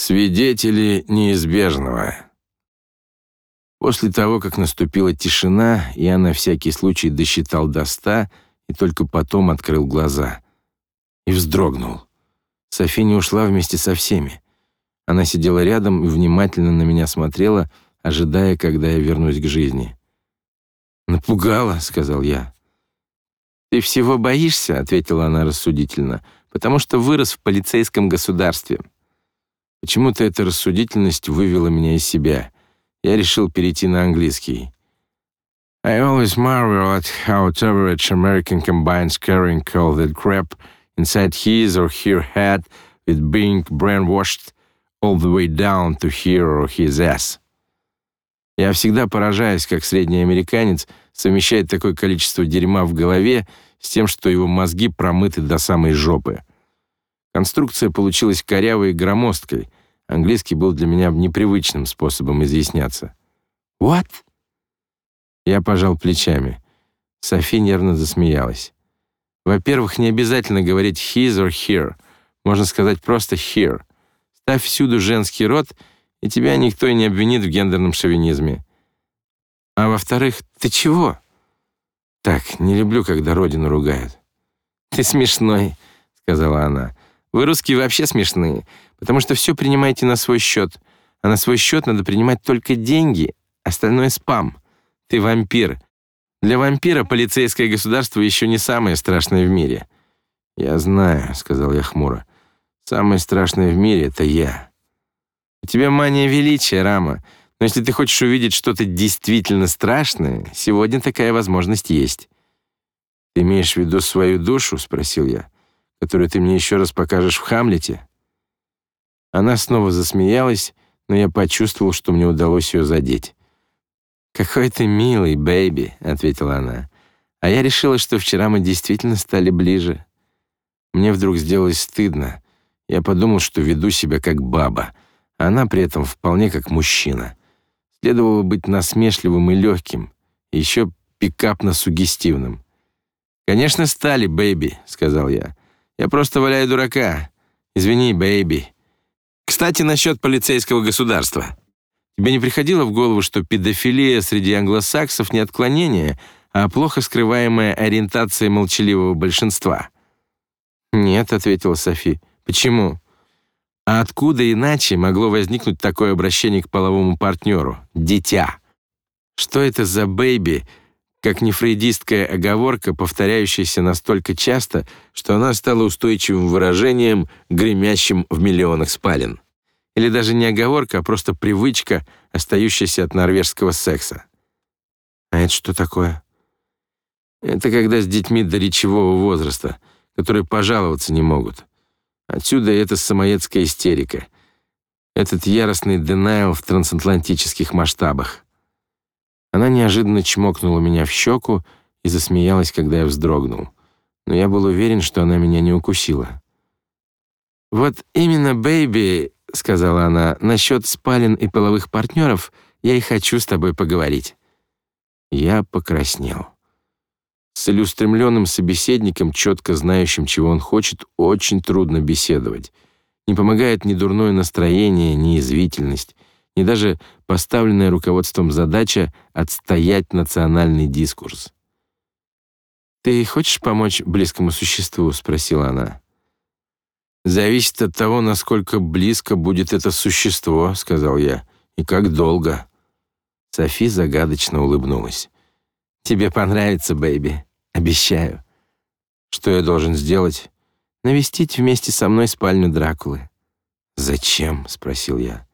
Свидетели неизбежного. После того, как наступила тишина, я на всякий случай досчитал до ста и только потом открыл глаза. И вздрогнул. Софи не ушла вместе со всеми. Она сидела рядом и внимательно на меня смотрела, ожидая, когда я вернусь к жизни. «Напугала», — сказал я. «Ты всего боишься», — ответила она рассудительно, «потому что вырос в полицейском государстве. Почему-то эта рассудительность вывела меня из себя. Я решил перейти на английский. I always marvel at how average American combines carrying all that crap inside his or her head with being brainwashed all the way down to here or his ass. Я всегда поражаюсь, как средний американец совмещает такое количество дерьма в голове с тем, что его мозги промыты до самой жопы. Конструкция получилась корявой и громоздкой. Английский был для меня непривычным способом изъясняться. «What?» Я пожал плечами. Софи нервно засмеялась. Во-первых, не обязательно говорить his or her. Можно сказать просто here. Ставь всюду женский род, и тебя никто и не обвинит в гендерном шовинизме. А во-вторых, ты чего? Так, не люблю, когда родину ругают. Ты смешной, сказала она. Вы, русские, вообще смешные, потому что все принимаете на свой счет, а на свой счет надо принимать только деньги, остальное — спам. Ты вампир. Для вампира полицейское государство еще не самое страшное в мире. «Я знаю», — сказал я хмуро. «Самое страшное в мире — это я». «У тебя мания величия, Рама, но если ты хочешь увидеть что-то действительно страшное, сегодня такая возможность есть». «Ты имеешь в виду свою душу?» — спросил я которую ты мне еще раз покажешь в Хамлете?» Она снова засмеялась, но я почувствовал, что мне удалось ее задеть. «Какой ты милый, бэйби», — ответила она. «А я решила, что вчера мы действительно стали ближе». Мне вдруг сделалось стыдно. Я подумал, что веду себя как баба, а она при этом вполне как мужчина. Следовало быть насмешливым и легким, и еще пикапно-суггестивным. «Конечно, стали, бэйби», — сказал я. Я просто валяю дурака. Извини, бэйби. Кстати, насчет полицейского государства. Тебе не приходило в голову, что педофилия среди англосаксов не отклонение, а плохо скрываемая ориентация молчаливого большинства? Нет, ответила Софи. Почему? А откуда иначе могло возникнуть такое обращение к половому партнеру? Дитя. Что это за бэйби, как нефрейдистская оговорка, повторяющаяся настолько часто, что она стала устойчивым выражением, гремящим в миллионах спален. Или даже не оговорка, а просто привычка, остающаяся от норвежского секса. А это что такое? Это когда с детьми до речевого возраста, которые пожаловаться не могут. Отсюда эта самоедская истерика. Этот яростный денайл в трансатлантических масштабах. Она неожиданно чмокнула меня в щеку и засмеялась, когда я вздрогнул. Но я был уверен, что она меня не укусила. «Вот именно, бэйби», — сказала она, — «насчет спален и половых партнеров я и хочу с тобой поговорить». Я покраснел. С целеустремленным собеседником, четко знающим, чего он хочет, очень трудно беседовать. Не помогает ни дурное настроение, ни извительность ни даже поставленная руководством задача отстоять национальный дискурс. «Ты хочешь помочь близкому существу?» — спросила она. «Зависит от того, насколько близко будет это существо», — сказал я, — «и как долго». Софи загадочно улыбнулась. «Тебе понравится, бэйби. Обещаю». «Что я должен сделать?» «Навестить вместе со мной спальню Дракулы». «Зачем?» — спросил я.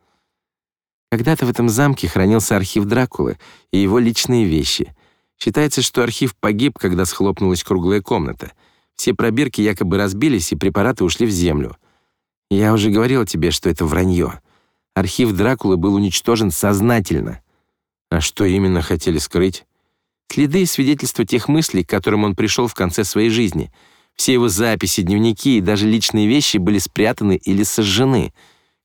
Когда-то в этом замке хранился архив Дракулы и его личные вещи. Считается, что архив погиб, когда схлопнулась круглая комната. Все пробирки якобы разбились, и препараты ушли в землю. Я уже говорил тебе, что это вранье. Архив Дракулы был уничтожен сознательно. А что именно хотели скрыть? Следы и свидетельства тех мыслей, к которым он пришел в конце своей жизни. Все его записи, дневники и даже личные вещи были спрятаны или сожжены,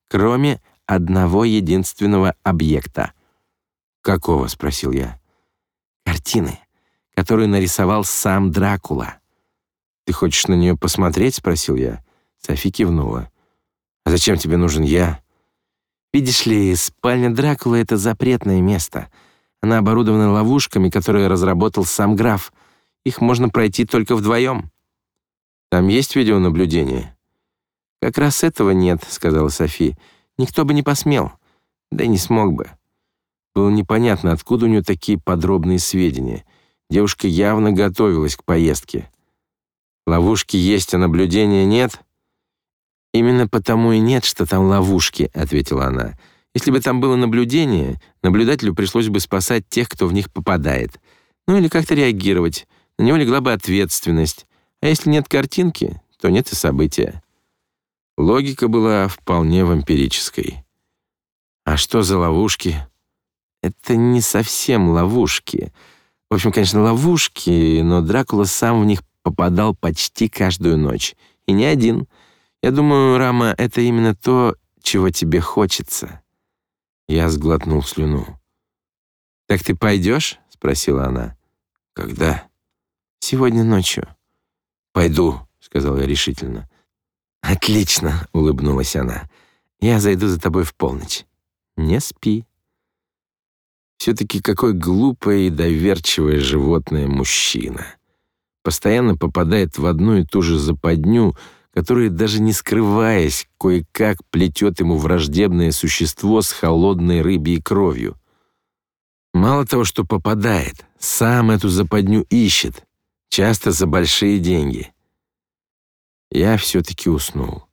кроме одного единственного объекта. «Какого?» — спросил я. «Картины, которую нарисовал сам Дракула». «Ты хочешь на нее посмотреть?» — спросил я. Софи кивнула. «А зачем тебе нужен я?» Видишь ли, спальня Дракулы — это запретное место. Она оборудована ловушками, которые разработал сам граф. Их можно пройти только вдвоем. Там есть видеонаблюдение? Как раз этого нет, сказала Софи. Никто бы не посмел. Да и не смог бы. Было непонятно, откуда у нее такие подробные сведения. Девушка явно готовилась к поездке. Ловушки есть, а наблюдения нет? Именно потому и нет, что там ловушки, ответила она. Если бы там было наблюдение, наблюдателю пришлось бы спасать тех, кто в них попадает. Ну или как-то реагировать. На него легла бы ответственность. А если нет картинки, то нет и события. Логика была вполне вампирической. А что за ловушки? Это не совсем ловушки. В общем, конечно, ловушки, но Дракула сам в них попадал почти каждую ночь. И не один. Я думаю, Рама, это именно то, чего тебе хочется. Я сглотнул слюну. «Так ты пойдешь?» — спросила она. «Когда?» «Сегодня ночью». «Пойду», — сказал я решительно. «Отлично», — улыбнулась она. «Я зайду за тобой в полночь. Не спи». Все-таки какой глупое и доверчивое животное мужчина. Постоянно попадает в одну и ту же западню, которая, даже не скрываясь, кое-как плетет ему враждебное существо с холодной рыбьей кровью. Мало того, что попадает, сам эту западню ищет, часто за большие деньги. Я все-таки уснул.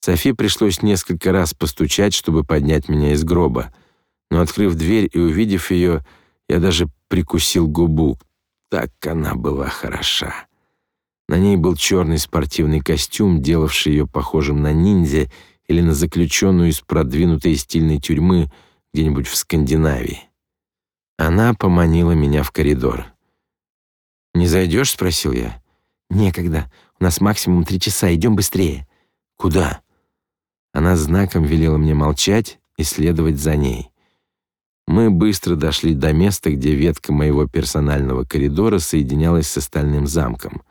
Софи пришлось несколько раз постучать, чтобы поднять меня из гроба — но, открыв дверь и увидев ее, я даже прикусил губу. Так она была хороша. На ней был черный спортивный костюм, делавший ее похожим на ниндзя или на заключенную из продвинутой стильной тюрьмы где-нибудь в Скандинавии. Она поманила меня в коридор. «Не зайдешь?» — спросил я. «Некогда. У нас максимум три часа. Идем быстрее». «Куда?» Она знаком велела мне молчать и следовать за ней. Мы быстро дошли до места, где ветка моего персонального коридора соединялась с остальным замком.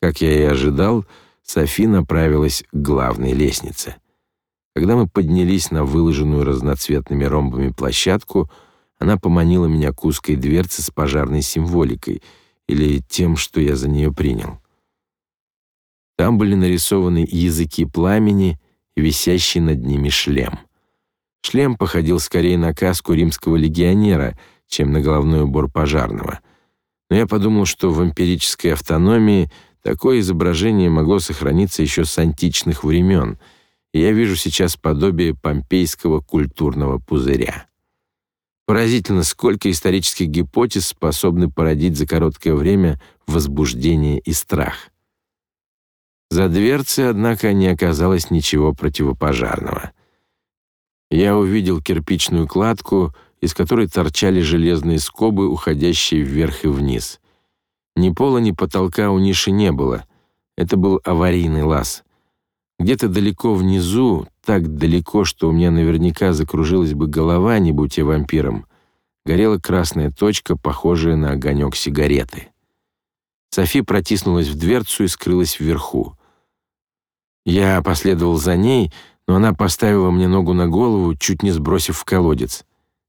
Как я и ожидал, Софи направилась к главной лестнице. Когда мы поднялись на выложенную разноцветными ромбами площадку, она поманила меня к узкой дверце с пожарной символикой или тем, что я за нее принял. Там были нарисованы языки пламени и висящий над ними шлем — Шлем походил скорее на каску римского легионера, чем на головной убор пожарного. Но я подумал, что в эмпирической автономии такое изображение могло сохраниться еще с античных времен, и я вижу сейчас подобие помпейского культурного пузыря. Поразительно, сколько исторических гипотез способны породить за короткое время возбуждение и страх. За дверцей, однако, не оказалось ничего противопожарного — я увидел кирпичную кладку, из которой торчали железные скобы, уходящие вверх и вниз. Ни пола, ни потолка у ниши не было. Это был аварийный лаз. Где-то далеко внизу, так далеко, что у меня наверняка закружилась бы голова, не будь я вампиром, горела красная точка, похожая на огонек сигареты. Софи протиснулась в дверцу и скрылась вверху. Я последовал за ней, но она поставила мне ногу на голову, чуть не сбросив в колодец.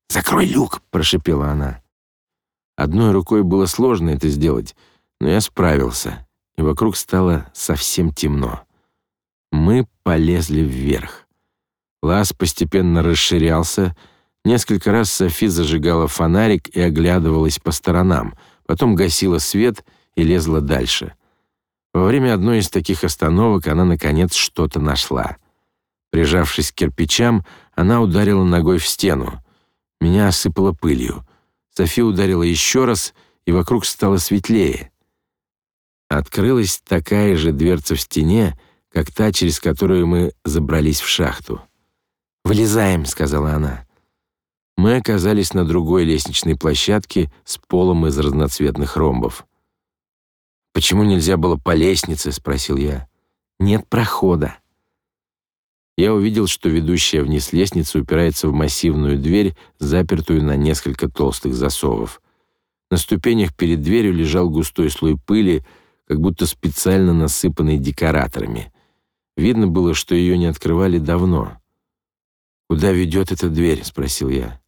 «Закрой люк!» — прошипела она. Одной рукой было сложно это сделать, но я справился, и вокруг стало совсем темно. Мы полезли вверх. Лаз постепенно расширялся. Несколько раз Софи зажигала фонарик и оглядывалась по сторонам, потом гасила свет и лезла дальше. Во время одной из таких остановок она, наконец, что-то нашла — Прижавшись к кирпичам, она ударила ногой в стену. Меня осыпало пылью. Софи ударила еще раз, и вокруг стало светлее. Открылась такая же дверца в стене, как та, через которую мы забрались в шахту. «Вылезаем», — сказала она. Мы оказались на другой лестничной площадке с полом из разноцветных ромбов. «Почему нельзя было по лестнице?» — спросил я. «Нет прохода» я увидел, что ведущая вниз лестница упирается в массивную дверь, запертую на несколько толстых засовов. На ступенях перед дверью лежал густой слой пыли, как будто специально насыпанный декораторами. Видно было, что ее не открывали давно. «Куда ведет эта дверь?» — спросил я.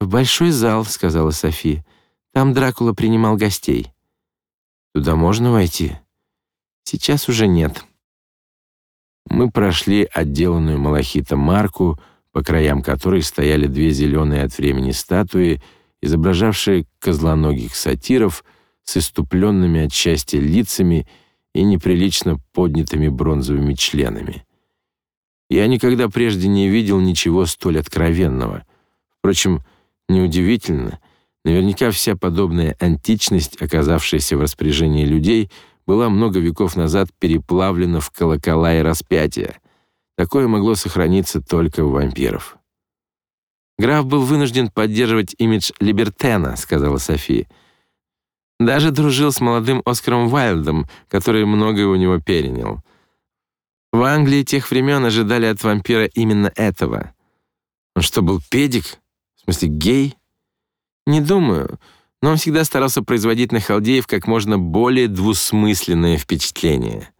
«В большой зал», — сказала Софи. «Там Дракула принимал гостей». «Туда можно войти?» «Сейчас уже нет». Мы прошли отделанную малахитом марку, по краям которой стояли две зеленые от времени статуи, изображавшие козлоногих сатиров с иступленными от счастья лицами и неприлично поднятыми бронзовыми членами. Я никогда прежде не видел ничего столь откровенного. Впрочем, неудивительно, наверняка вся подобная античность, оказавшаяся в распоряжении людей, была много веков назад переплавлена в колокола и распятия. Такое могло сохраниться только у вампиров. «Граф был вынужден поддерживать имидж Либертена», — сказала София. «Даже дружил с молодым Оскаром Уайльдом, который многое у него перенял. В Англии тех времен ожидали от вампира именно этого. Он что, был педик? В смысле, гей? Не думаю, но он всегда старался производить на халдеев как можно более двусмысленное впечатление.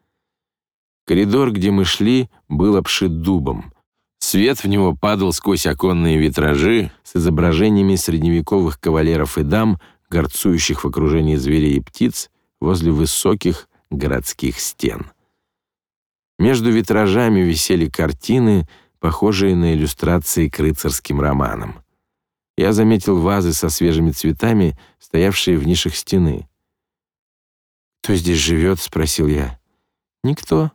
Коридор, где мы шли, был обшит дубом. Свет в него падал сквозь оконные витражи с изображениями средневековых кавалеров и дам, горцующих в окружении зверей и птиц возле высоких городских стен. Между витражами висели картины, похожие на иллюстрации к рыцарским романам. Я заметил вазы со свежими цветами, стоявшие в нишах стены. «Кто здесь живет?» — спросил я. «Никто.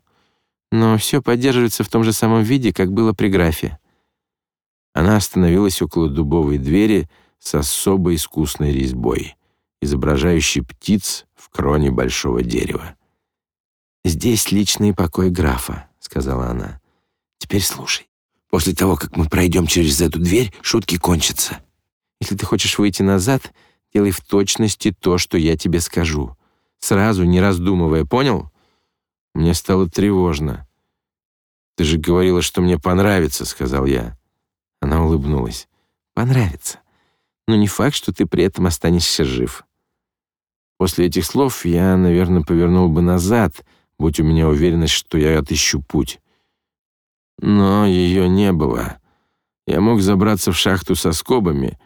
Но все поддерживается в том же самом виде, как было при графе». Она остановилась около дубовой двери с особо искусной резьбой, изображающей птиц в кроне большого дерева. «Здесь личный покой графа», — сказала она. «Теперь слушай. После того, как мы пройдем через эту дверь, шутки кончатся. Если ты хочешь выйти назад, делай в точности то, что я тебе скажу. Сразу, не раздумывая, понял?» Мне стало тревожно. «Ты же говорила, что мне понравится», — сказал я. Она улыбнулась. «Понравится. Но не факт, что ты при этом останешься жив». После этих слов я, наверное, повернул бы назад — будь у меня уверенность, что я отыщу путь. Но ее не было. Я мог забраться в шахту со скобами,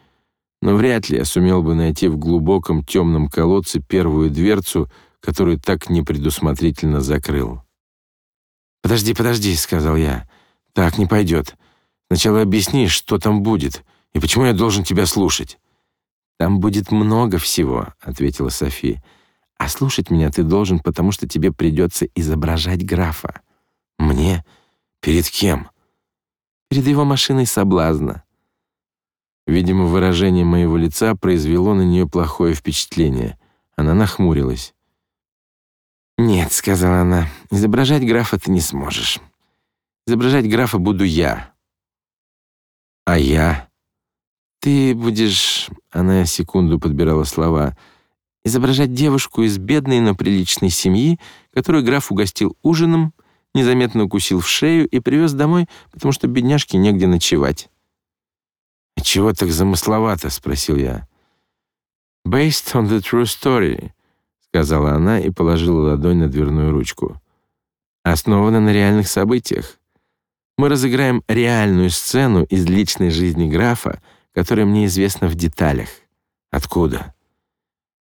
но вряд ли я сумел бы найти в глубоком темном колодце первую дверцу, которую так непредусмотрительно закрыл. «Подожди, подожди», — сказал я. «Так не пойдет. Сначала объясни, что там будет, и почему я должен тебя слушать». «Там будет много всего», — ответила София. А слушать меня ты должен, потому что тебе придется изображать графа. Мне? Перед кем? Перед его машиной соблазна. Видимо, выражение моего лица произвело на нее плохое впечатление. Она нахмурилась. «Нет», — сказала она, — «изображать графа ты не сможешь. Изображать графа буду я». «А я?» «Ты будешь...» — она секунду подбирала слова — изображать девушку из бедной, но приличной семьи, которую граф угостил ужином, незаметно укусил в шею и привез домой, потому что бедняжке негде ночевать. «А чего так замысловато?» — спросил я. «Based on the true story», — сказала она и положила ладонь на дверную ручку. «Основано на реальных событиях. Мы разыграем реальную сцену из личной жизни графа, которая мне известна в деталях. Откуда?»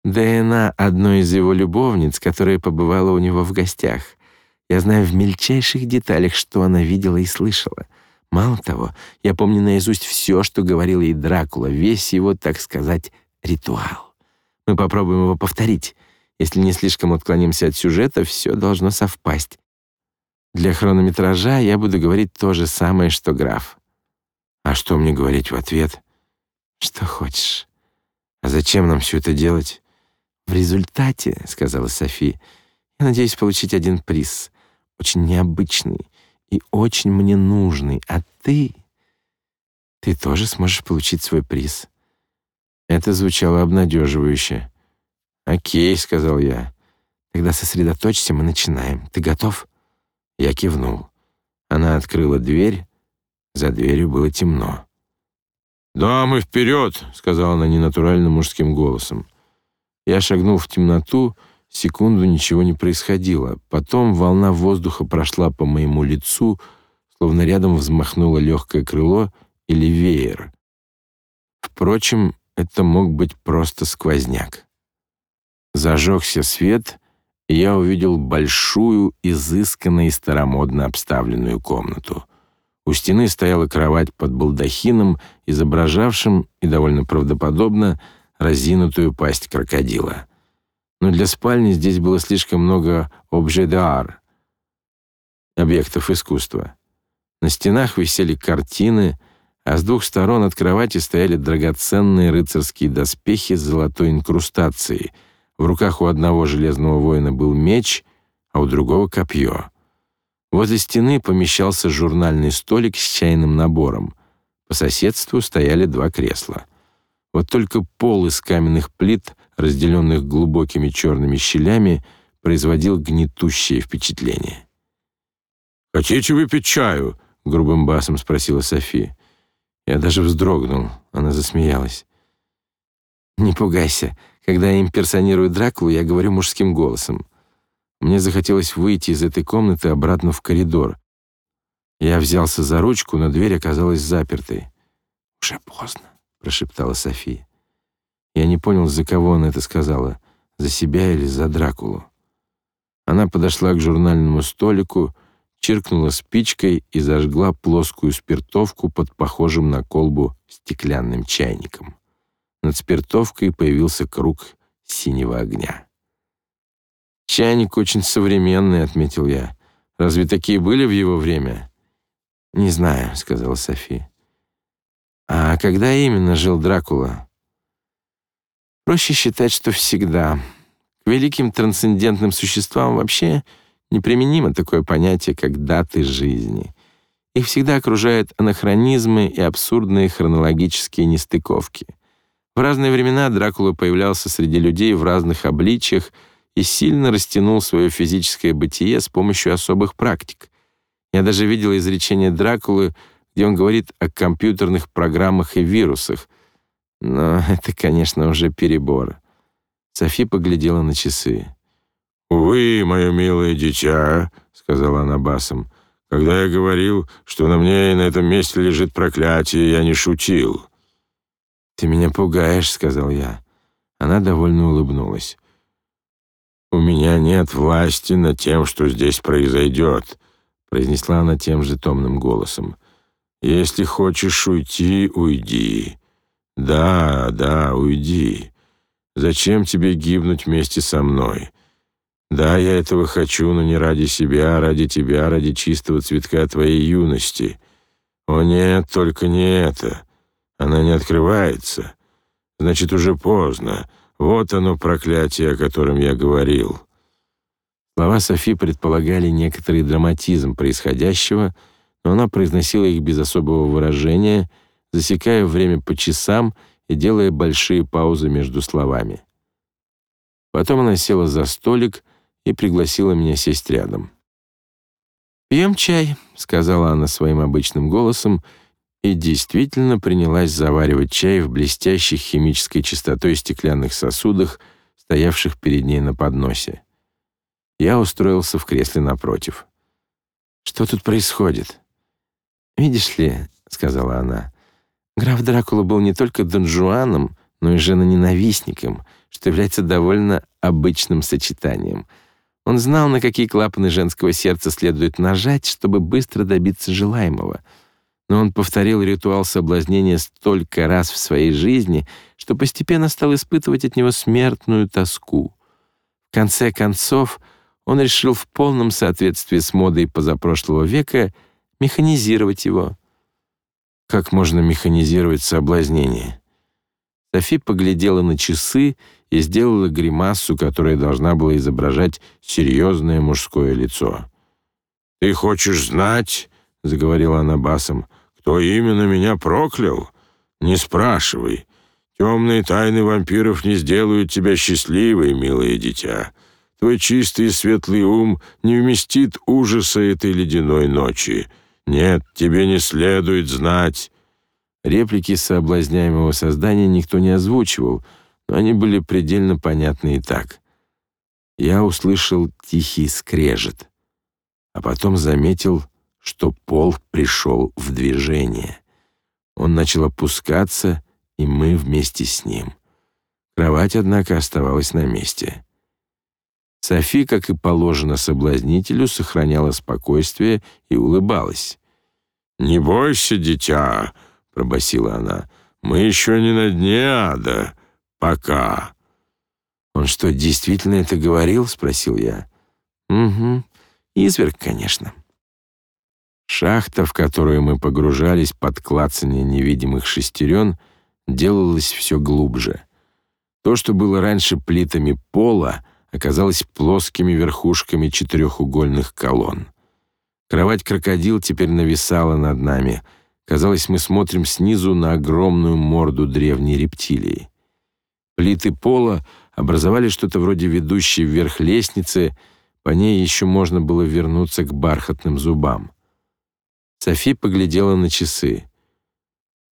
ДНА одной из его любовниц, которая побывала у него в гостях. Я знаю в мельчайших деталях, что она видела и слышала. Мало того, я помню наизусть все, что говорил ей Дракула, весь его, так сказать, ритуал. Мы попробуем его повторить. Если не слишком отклонимся от сюжета, все должно совпасть. Для хронометража я буду говорить то же самое, что граф. А что мне говорить в ответ? Что хочешь. А зачем нам все это делать? В результате, сказала Софи, я надеюсь получить один приз, очень необычный и очень мне нужный, а ты ты тоже сможешь получить свой приз. Это звучало обнадеживающе. «Окей», — сказал я. «Тогда сосредоточься, мы начинаем. Ты готов?» Я кивнул. Она открыла дверь. За дверью было темно. «Дамы, вперед!» — сказала она ненатуральным мужским голосом. Я шагнул в темноту, секунду ничего не происходило. Потом волна воздуха прошла по моему лицу, словно рядом взмахнуло легкое крыло или веер. Впрочем, это мог быть просто сквозняк. Зажегся свет, и я увидел большую, изысканно и старомодно обставленную комнату. У стены стояла кровать под балдахином, изображавшим, и довольно правдоподобно, разинутую пасть крокодила. Но для спальни здесь было слишком много обже d'art, объектов искусства. На стенах висели картины, а с двух сторон от кровати стояли драгоценные рыцарские доспехи с золотой инкрустацией. В руках у одного железного воина был меч, а у другого — копье. Возле стены помещался журнальный столик с чайным набором. По соседству стояли два кресла. Вот только пол из каменных плит, разделенных глубокими черными щелями, производил гнетущее впечатление. «Хотите выпить чаю?» — грубым басом спросила София. Я даже вздрогнул. Она засмеялась. «Не пугайся. Когда я имперсонирую Дракулу, я говорю мужским голосом. Мне захотелось выйти из этой комнаты обратно в коридор. Я взялся за ручку, но дверь оказалась запертой. «Уже поздно», — прошептала София. Я не понял, за кого она это сказала, за себя или за Дракулу. Она подошла к журнальному столику, чиркнула спичкой и зажгла плоскую спиртовку под похожим на колбу стеклянным чайником. Над спиртовкой появился круг синего огня. «Чайник очень современный», — отметил я. «Разве такие были в его время?» «Не знаю», — сказала София. «А когда именно жил Дракула?» «Проще считать, что всегда. К великим трансцендентным существам вообще неприменимо такое понятие, как даты жизни. Их всегда окружают анахронизмы и абсурдные хронологические нестыковки. В разные времена Дракула появлялся среди людей в разных обличьях и сильно растянул свое физическое бытие с помощью особых практик. Я даже видел изречение Дракулы, где он говорит о компьютерных программах и вирусах. Но это, конечно, уже перебор. Софи поглядела на часы. «Увы, мое милое дитя», — сказала она басом, — «когда я говорил, что на мне и на этом месте лежит проклятие, я не шутил». «Ты меня пугаешь», — сказал я. Она довольно улыбнулась. «У меня нет власти над тем, что здесь произойдет», — произнесла она тем же томным голосом. «Если хочешь уйти, уйди. Да, да, уйди. Зачем тебе гибнуть вместе со мной? Да, я этого хочу, но не ради себя, а ради тебя, ради чистого цветка твоей юности. О нет, только не это. Она не открывается. Значит, уже поздно. Вот оно проклятие, о котором я говорил. Слова Софи предполагали некоторый драматизм происходящего, но она произносила их без особого выражения, засекая время по часам и делая большие паузы между словами. Потом она села за столик и пригласила меня сесть рядом. «Пьем чай», — сказала она своим обычным голосом, и действительно принялась заваривать чай в блестящих химической чистотой стеклянных сосудах, стоявших перед ней на подносе. Я устроился в кресле напротив. «Что тут происходит?» «Видишь ли», — сказала она, — «граф Дракула был не только Дон Жуаном, но и женоненавистником, что является довольно обычным сочетанием. Он знал, на какие клапаны женского сердца следует нажать, чтобы быстро добиться желаемого — но он повторил ритуал соблазнения столько раз в своей жизни, что постепенно стал испытывать от него смертную тоску. В конце концов, он решил в полном соответствии с модой позапрошлого века механизировать его. Как можно механизировать соблазнение? Софи поглядела на часы и сделала гримасу, которая должна была изображать серьезное мужское лицо. «Ты хочешь знать?» — заговорила она басом. Кто именно меня проклял? Не спрашивай. Темные тайны вампиров не сделают тебя счастливой, милое дитя. Твой чистый и светлый ум не вместит ужаса этой ледяной ночи. Нет, тебе не следует знать». Реплики соблазняемого создания никто не озвучивал, но они были предельно понятны и так. Я услышал тихий скрежет, а потом заметил, что пол пришел в движение. Он начал опускаться, и мы вместе с ним. Кровать, однако, оставалась на месте. Софи, как и положено соблазнителю, сохраняла спокойствие и улыбалась. «Не бойся, дитя», — пробасила она, — «мы еще не на дне ада. Пока». «Он что, действительно это говорил?» — спросил я. «Угу. Изверг, конечно». Шахта, в которую мы погружались под клацание невидимых шестерен, делалась все глубже. То, что было раньше плитами пола, оказалось плоскими верхушками четырехугольных колонн. Кровать-крокодил теперь нависала над нами. Казалось, мы смотрим снизу на огромную морду древней рептилии. Плиты пола образовали что-то вроде ведущей вверх лестницы, по ней еще можно было вернуться к бархатным зубам. Софи поглядела на часы.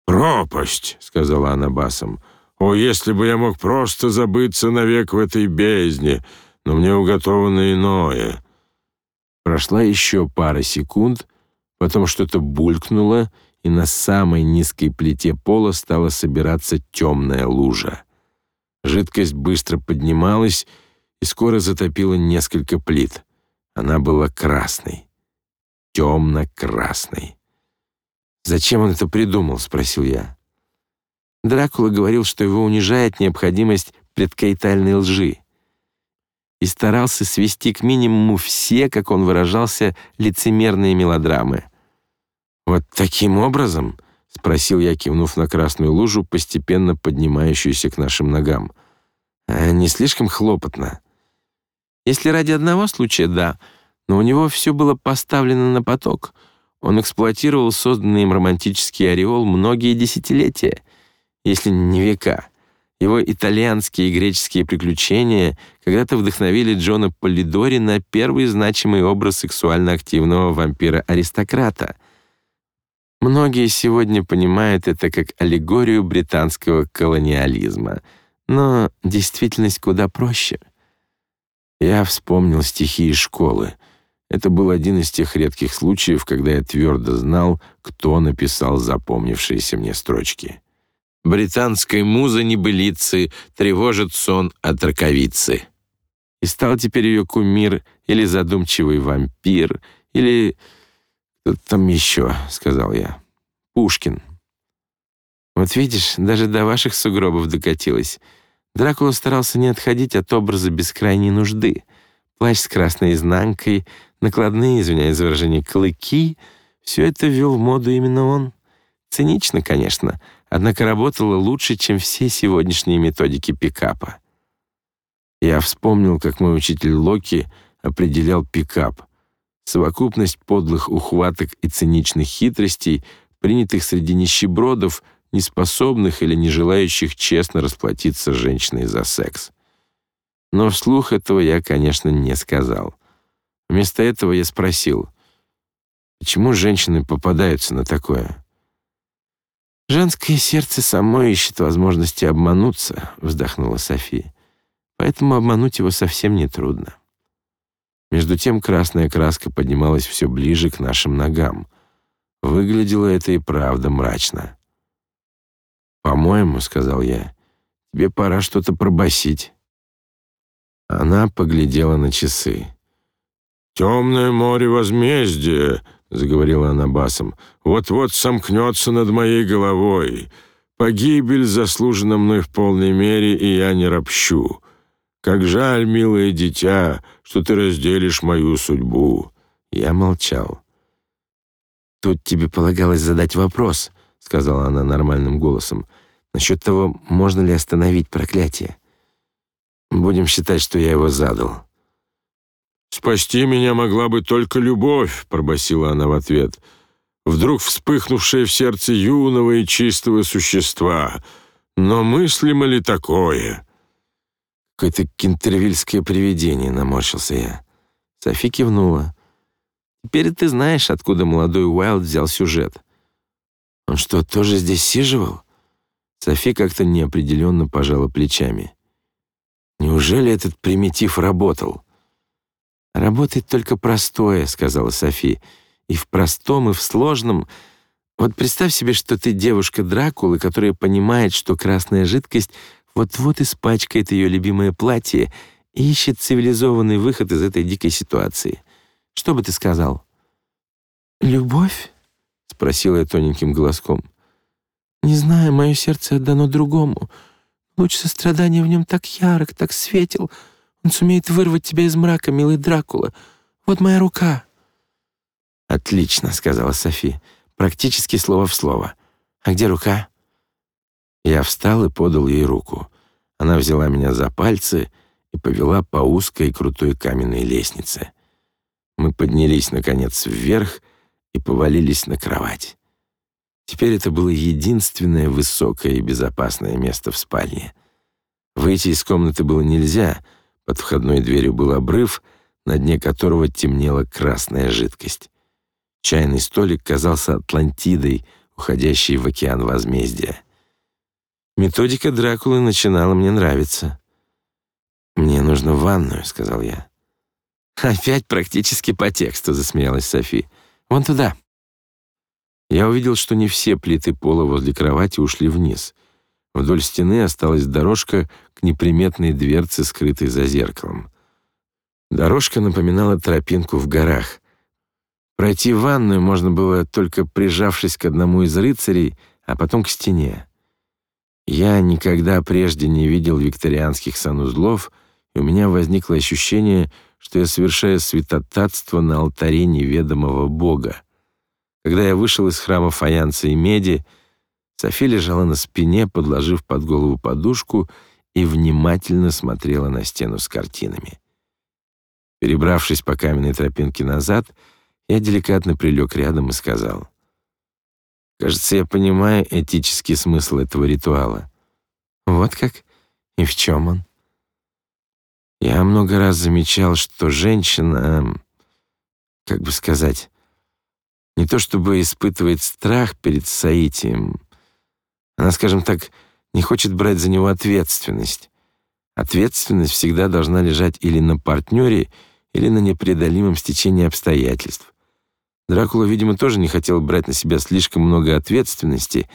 «Пропасть», — сказала она басом. «О, если бы я мог просто забыться навек в этой бездне, но мне уготовано иное». Прошла еще пара секунд, потом что-то булькнуло, и на самой низкой плите пола стала собираться темная лужа. Жидкость быстро поднималась и скоро затопила несколько плит. Она была красной, темно-красной. «Зачем он это придумал?» — спросил я. Дракула говорил, что его унижает необходимость предкаитальной лжи и старался свести к минимуму все, как он выражался, лицемерные мелодрамы. «Вот таким образом?» — спросил я, кивнув на красную лужу, постепенно поднимающуюся к нашим ногам. «А не слишком хлопотно?» «Если ради одного случая, да, но у него все было поставлено на поток. Он эксплуатировал созданный им романтический ореол многие десятилетия, если не века». Его итальянские и греческие приключения когда-то вдохновили Джона Полидори на первый значимый образ сексуально активного вампира-аристократа. Многие сегодня понимают это как аллегорию британского колониализма, но действительность куда проще. Я вспомнил стихи из школы. Это был один из тех редких случаев, когда я твердо знал, кто написал запомнившиеся мне строчки. Британской музы небылицы тревожит сон от раковицы. И стал теперь ее кумир или задумчивый вампир, или кто там еще, сказал я. Пушкин. Вот видишь, даже до ваших сугробов докатилась. Дракула старался не отходить от образа бескрайней нужды. Плащ с красной изнанкой, накладные, извиняюсь за выражение, клыки — все это ввел в моду именно он. Цинично, конечно, однако работала лучше, чем все сегодняшние методики пикапа. Я вспомнил, как мой учитель Локи определял пикап — совокупность подлых ухваток и циничных хитростей, принятых среди нищебродов, неспособных или не желающих честно расплатиться женщиной за секс. Но вслух этого я, конечно, не сказал. Вместо этого я спросил, почему женщины попадаются на такое? «Женское сердце само ищет возможности обмануться», — вздохнула София. «Поэтому обмануть его совсем нетрудно». Между тем красная краска поднималась все ближе к нашим ногам. Выглядело это и правда мрачно. «По-моему», — сказал я, — «тебе пора что-то пробасить». Она поглядела на часы. «Темное море возмездия», заговорила она басом, вот-вот сомкнется над моей головой. Погибель заслужена мной в полной мере, и я не ропщу. Как жаль, милое дитя, что ты разделишь мою судьбу. Я молчал. Тут тебе полагалось задать вопрос, сказала она нормальным голосом, насчет того, можно ли остановить проклятие. Будем считать, что я его задал. «Спасти меня могла бы только любовь», — пробасила она в ответ, вдруг вспыхнувшая в сердце юного и чистого существа. «Но мыслимо ли такое?» «Какое-то кентервильское привидение», — наморщился я. Софи кивнула. «Теперь ты знаешь, откуда молодой Уайлд взял сюжет». «Он что, тоже здесь сиживал?» Софи как-то неопределенно пожала плечами. «Неужели этот примитив работал?» «Работает только простое», — сказала Софи. и в простом, и в сложном. Вот представь себе, что ты девушка Дракулы, которая понимает, что красная жидкость вот-вот испачкает ее любимое платье и ищет цивилизованный выход из этой дикой ситуации. Что бы ты сказал? «Любовь?» — спросила я тоненьким голоском. «Не знаю, мое сердце отдано другому. Луч сострадания в нем так ярок, так светел. Он сумеет вырвать тебя из мрака, милый Дракула. Вот моя рука». «Отлично», — сказала Софи, практически слово в слово. «А где рука?» Я встал и подал ей руку. Она взяла меня за пальцы и повела по узкой крутой каменной лестнице. Мы поднялись, наконец, вверх и повалились на кровать. Теперь это было единственное высокое и безопасное место в спальне. Выйти из комнаты было нельзя, под входной дверью был обрыв, на дне которого темнела красная жидкость. Чайный столик казался Атлантидой, уходящей в океан возмездия. Методика Дракулы начинала мне нравиться. «Мне нужно ванную», — сказал я. «Опять практически по тексту», — засмеялась Софи. «Вон туда». Я увидел, что не все плиты пола возле кровати ушли вниз. Вдоль стены осталась дорожка к неприметной дверце, скрытой за зеркалом. Дорожка напоминала тропинку в горах. Пройти в ванную можно было только прижавшись к одному из рыцарей, а потом к стене. Я никогда прежде не видел викторианских санузлов, и у меня возникло ощущение, что я совершаю святотатство на алтаре неведомого бога. Когда я вышел из храма фаянса и меди, Софи лежала на спине, подложив под голову подушку и внимательно смотрела на стену с картинами. Перебравшись по каменной тропинке назад, я деликатно прилег рядом и сказал: Кажется, я понимаю этический смысл этого ритуала. Вот как? И в чем он? Я много раз замечал, что женщина, как бы сказать, не то чтобы испытывает страх перед соитием, она, скажем так, не хочет брать за него ответственность. Ответственность всегда должна лежать или на партнере, или на непреодолимом стечении обстоятельств. Дракула, видимо, тоже не хотел брать на себя слишком много ответственности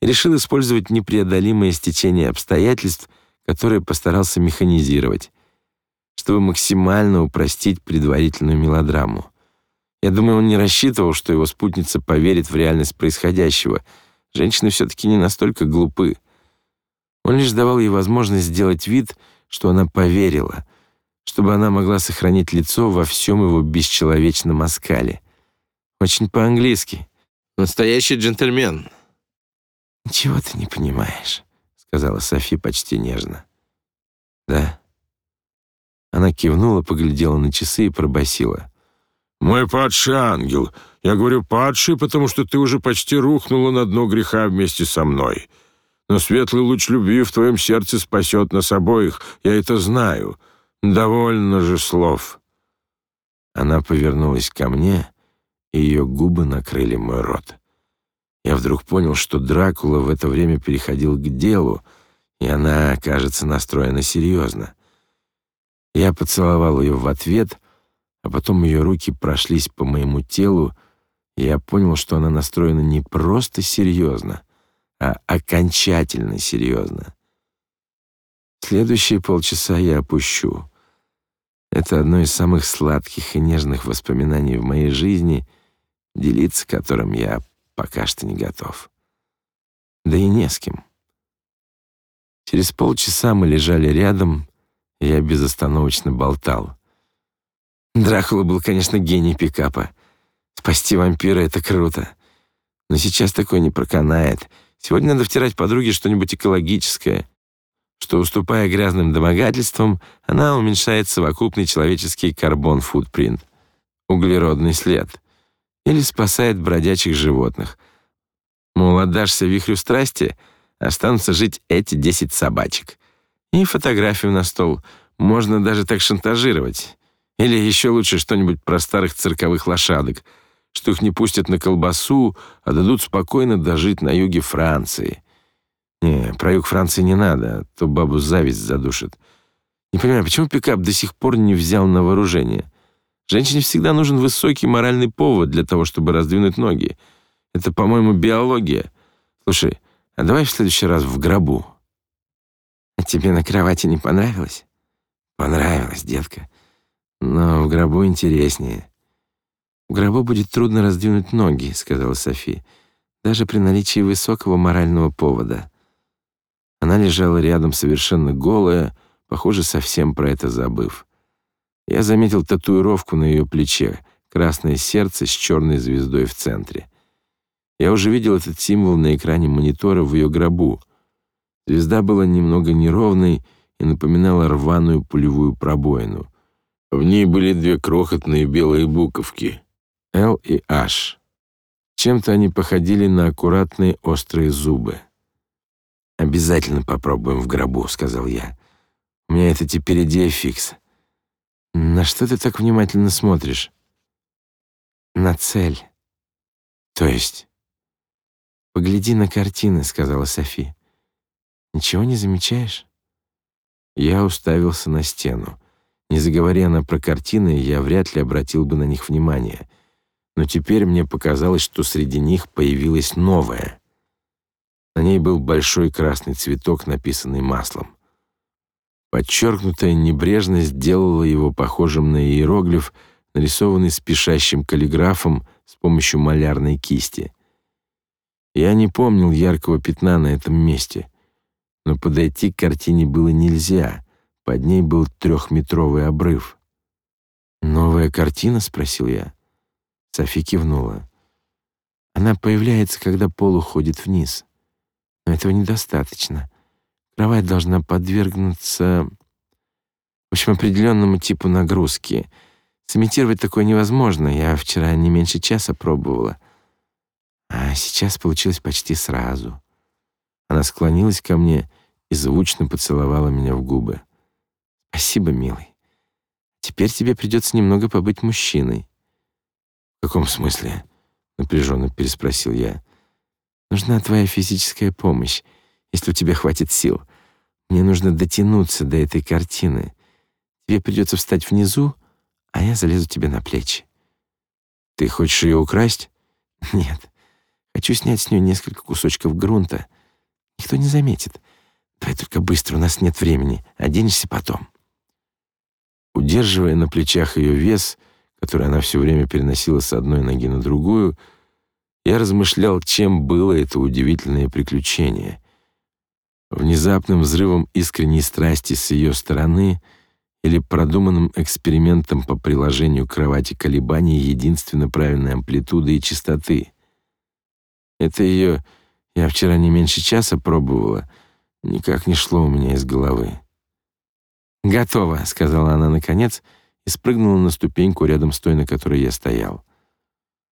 и решил использовать непреодолимое стечение обстоятельств, которое постарался механизировать, чтобы максимально упростить предварительную мелодраму. Я думаю, он не рассчитывал, что его спутница поверит в реальность происходящего. Женщины все-таки не настолько глупы. Он лишь давал ей возможность сделать вид, что она поверила, чтобы она могла сохранить лицо во всем его бесчеловечном оскале — очень по-английски. Настоящий джентльмен. Ничего ты не понимаешь, сказала Софи почти нежно. Да. Она кивнула, поглядела на часы и пробасила: "Мой падший ангел. Я говорю падший, потому что ты уже почти рухнула на дно греха вместе со мной. Но светлый луч любви в твоем сердце спасет нас обоих. Я это знаю. Довольно же слов". Она повернулась ко мне и ее губы накрыли мой рот. Я вдруг понял, что Дракула в это время переходил к делу, и она, кажется, настроена серьезно. Я поцеловал ее в ответ, а потом ее руки прошлись по моему телу, я понял, что она настроена не просто серьезно, а окончательно серьезно. Следующие полчаса я опущу. Это одно из самых сладких и нежных воспоминаний в моей жизни — делиться которым я пока что не готов. Да и не с кем. Через полчаса мы лежали рядом, и я безостановочно болтал. Дракула был, конечно, гений пикапа. Спасти вампира — это круто. Но сейчас такое не проканает. Сегодня надо втирать подруге что-нибудь экологическое, что, уступая грязным домогательствам, она уменьшает совокупный человеческий карбон-футпринт, углеродный след или спасает бродячих животных. Мол, отдашься вихрю страсти, останутся жить эти десять собачек. И фотографию на стол. Можно даже так шантажировать. Или еще лучше что-нибудь про старых цирковых лошадок, что их не пустят на колбасу, а дадут спокойно дожить на юге Франции. Не, про юг Франции не надо, а то бабу зависть задушит. Не понимаю, почему пикап до сих пор не взял на вооружение? Женщине всегда нужен высокий моральный повод для того, чтобы раздвинуть ноги. Это, по-моему, биология. Слушай, а давай в следующий раз в гробу. А тебе на кровати не понравилось? Понравилось, детка. Но в гробу интереснее. В гробу будет трудно раздвинуть ноги, сказала София, даже при наличии высокого морального повода. Она лежала рядом совершенно голая, похоже, совсем про это забыв. Я заметил татуировку на ее плече, красное сердце с черной звездой в центре. Я уже видел этот символ на экране монитора в ее гробу. Звезда была немного неровной и напоминала рваную пулевую пробоину. В ней были две крохотные белые буковки — «Л» и «H». Чем-то они походили на аккуратные острые зубы. «Обязательно попробуем в гробу», — сказал я. «У меня это теперь идея фикс». «На что ты так внимательно смотришь?» «На цель». «То есть?» «Погляди на картины», — сказала Софи. «Ничего не замечаешь?» Я уставился на стену. Не заговори она про картины, я вряд ли обратил бы на них внимание. Но теперь мне показалось, что среди них появилось новое. На ней был большой красный цветок, написанный маслом. Подчеркнутая небрежность делала его похожим на иероглиф, нарисованный спешащим каллиграфом с помощью малярной кисти. Я не помнил яркого пятна на этом месте, но подойти к картине было нельзя. Под ней был трехметровый обрыв. «Новая картина?» — спросил я. Софи кивнула. Она появляется, когда пол уходит вниз. Но этого недостаточно. Кровать должна подвергнуться, в общем, определенному типу нагрузки. Сымитировать такое невозможно. Я вчера не меньше часа пробовала. А сейчас получилось почти сразу. Она склонилась ко мне и звучно поцеловала меня в губы. «Спасибо, милый. Теперь тебе придется немного побыть мужчиной». «В каком смысле?» — напряженно переспросил я. «Нужна твоя физическая помощь, если у тебя хватит сил. Мне нужно дотянуться до этой картины. Тебе придется встать внизу, а я залезу тебе на плечи». «Ты хочешь ее украсть?» «Нет. Хочу снять с нее несколько кусочков грунта. Никто не заметит. Давай только быстро, у нас нет времени. Оденешься потом». Удерживая на плечах ее вес, который она все время переносила с одной ноги на другую, я размышлял, чем было это удивительное приключение. Внезапным взрывом искренней страсти с ее стороны или продуманным экспериментом по приложению кровати колебаний единственно правильной амплитуды и частоты. Это ее я вчера не меньше часа пробовала, никак не шло у меня из головы. «Готово», — сказала она наконец и спрыгнула на ступеньку рядом с той, на которой я стоял.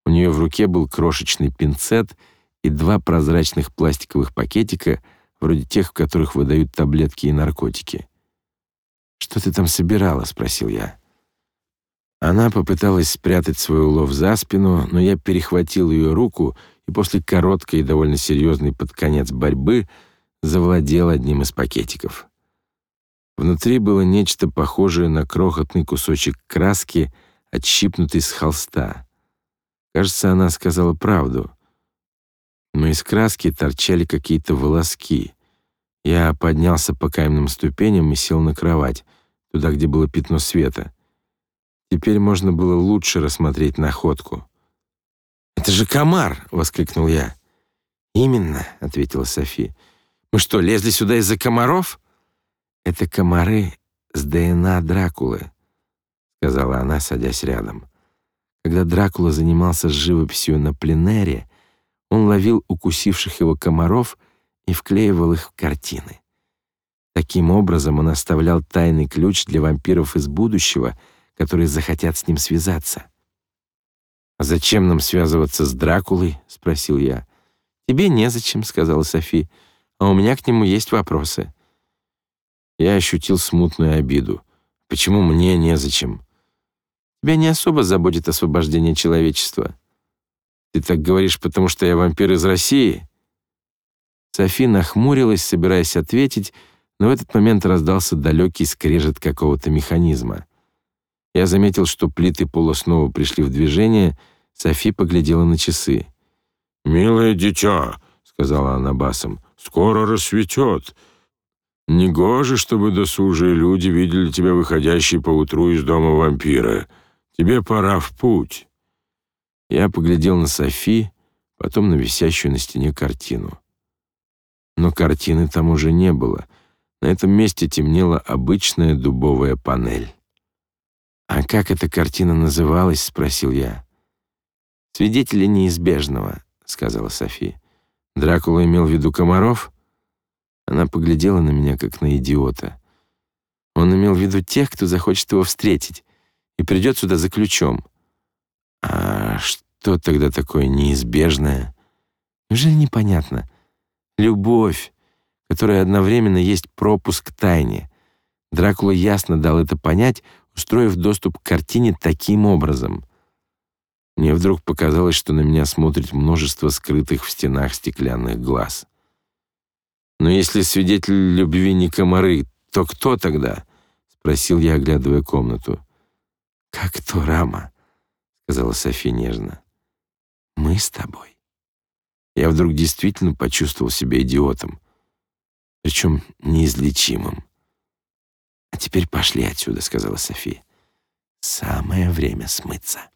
У нее в руке был крошечный пинцет и два прозрачных пластиковых пакетика, вроде тех, в которых выдают таблетки и наркотики. «Что ты там собирала?» — спросил я. Она попыталась спрятать свой улов за спину, но я перехватил ее руку и после короткой и довольно серьезной под конец борьбы завладел одним из пакетиков. Внутри было нечто похожее на крохотный кусочек краски, отщипнутый с холста. Кажется, она сказала правду. Но из краски торчали какие-то волоски. Я поднялся по каменным ступеням и сел на кровать, туда, где было пятно света. Теперь можно было лучше рассмотреть находку. «Это же комар!» — воскликнул я. «Именно», — ответила София. «Мы что, лезли сюда из-за комаров?» «Это комары с ДНА Дракулы», — сказала она, садясь рядом. Когда Дракула занимался живописью на пленэре, он ловил укусивших его комаров и вклеивал их в картины. Таким образом он оставлял тайный ключ для вампиров из будущего — которые захотят с ним связаться. «А зачем нам связываться с Дракулой?» — спросил я. «Тебе незачем», — сказала Софи, — «а у меня к нему есть вопросы». Я ощутил смутную обиду. «Почему мне незачем?» «Тебя не особо заботит освобождение человечества». «Ты так говоришь, потому что я вампир из России?» Софи нахмурилась, собираясь ответить, но в этот момент раздался далекий скрежет какого-то механизма. Я заметил, что плиты пола снова пришли в движение. Софи поглядела на часы. «Милое дитя», — сказала она басом, — «скоро рассветет. Негоже, чтобы досужие люди видели тебя выходящей поутру из дома вампира. Тебе пора в путь». Я поглядел на Софи, потом на висящую на стене картину. Но картины там уже не было. На этом месте темнела обычная дубовая панель. «А как эта картина называлась?» — спросил я. «Свидетели неизбежного», — сказала Софи. «Дракула имел в виду комаров?» Она поглядела на меня, как на идиота. «Он имел в виду тех, кто захочет его встретить и придет сюда за ключом». «А что тогда такое неизбежное?» «Неужели непонятно?» «Любовь, которая одновременно есть пропуск к тайне». Дракула ясно дал это понять, устроив доступ к картине таким образом. Мне вдруг показалось, что на меня смотрит множество скрытых в стенах стеклянных глаз. Но если свидетель любви не комары, то кто тогда? спросил я, оглядывая комнату. Как то Рама, сказала София нежно. Мы с тобой. Я вдруг действительно почувствовал себя идиотом, причем неизлечимым. «А теперь пошли отсюда», — сказала София. «Самое время смыться».